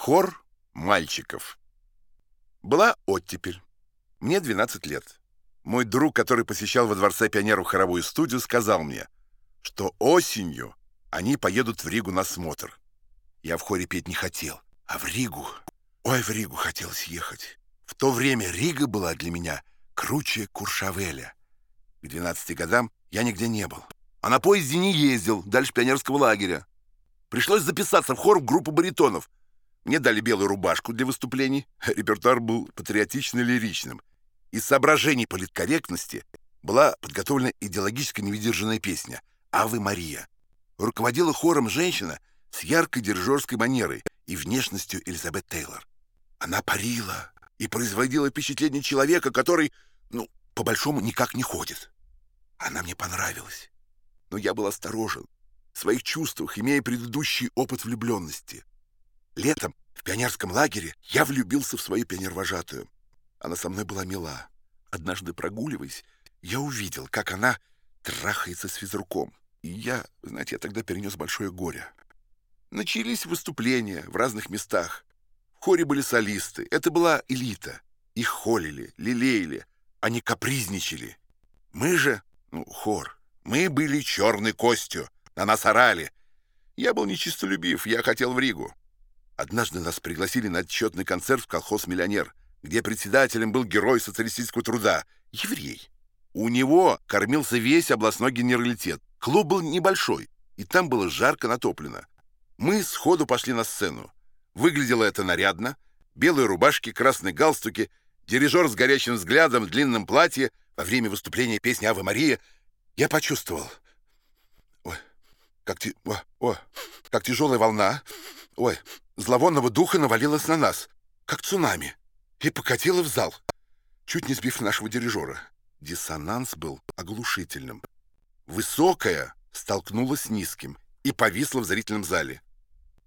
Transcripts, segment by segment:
Хор мальчиков. Была оттепель. Мне 12 лет. Мой друг, который посещал во Дворце пионеров хоровую студию, сказал мне, что осенью они поедут в Ригу на смотр. Я в хоре петь не хотел, а в Ригу... Ой, в Ригу хотелось ехать. В то время Рига была для меня круче Куршавеля. К 12 годам я нигде не был. А на поезде не ездил, дальше пионерского лагеря. Пришлось записаться в хор в группу баритонов — мне дали белую рубашку для выступлений. Репертуар был патриотично-лиричным. Из соображений политкорректности была подготовлена идеологически невыдержанная песня «Авы Мария». Руководила хором женщина с яркой дирижерской манерой и внешностью Элизабет Тейлор. Она парила и производила впечатление человека, который, ну, по-большому никак не ходит. Она мне понравилась. Но я был осторожен в своих чувствах, имея предыдущий опыт влюбленности. Летом в пионерском лагере я влюбился в свою пионервожатую. Она со мной была мила. Однажды прогуливаясь, я увидел, как она трахается с физруком. И я, знаете, я тогда перенес большое горе. Начались выступления в разных местах. В хоре были солисты. Это была элита. Их холили, лелеяли. Они капризничали. Мы же, ну, хор, мы были черной костью. На нас орали. Я был нечистолюбив, я хотел в Ригу. Однажды нас пригласили на отчетный концерт в колхоз «Миллионер», где председателем был герой социалистического труда, еврей. У него кормился весь областной генералитет. Клуб был небольшой, и там было жарко натоплено. Мы сходу пошли на сцену. Выглядело это нарядно. Белые рубашки, красные галстуки, дирижер с горящим взглядом в длинном платье. Во время выступления песни «Ава Мария» я почувствовал. Ой, как, ти... о, о, как тяжелая волна. Ой, зловонного духа навалилась на нас, как цунами, и покатила в зал, чуть не сбив нашего дирижера. Диссонанс был оглушительным. Высокая столкнулась с низким и повисла в зрительном зале.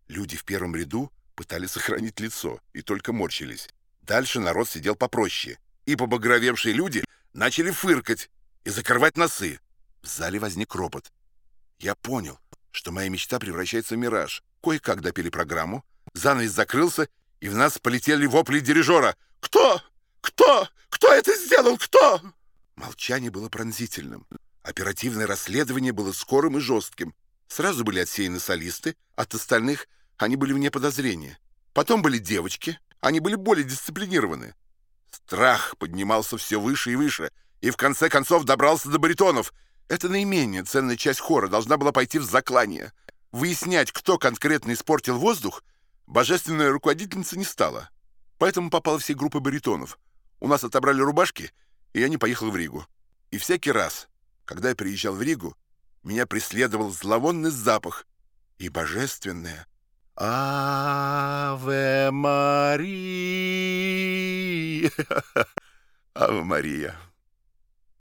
Люди в первом ряду пытались сохранить лицо и только морщились. Дальше народ сидел попроще, и побагровевшие люди начали фыркать и закрывать носы. В зале возник ропот. Я понял, что моя мечта превращается в мираж. Кое-как допили программу, занавес закрылся, и в нас полетели вопли дирижера. «Кто? Кто? Кто это сделал? Кто?» Молчание было пронзительным. Оперативное расследование было скорым и жестким. Сразу были отсеяны солисты, от остальных они были вне подозрения. Потом были девочки, они были более дисциплинированы. Страх поднимался все выше и выше, и в конце концов добрался до баритонов. Эта наименее ценная часть хора должна была пойти в заклание. Выяснять, кто конкретно испортил воздух, божественная руководительница не стала. Поэтому попала все группы баритонов. У нас отобрали рубашки, и я не поехал в Ригу. И всякий раз, когда я приезжал в Ригу, меня преследовал зловонный запах и божественное «Аве Мария!» «Аве Мария!»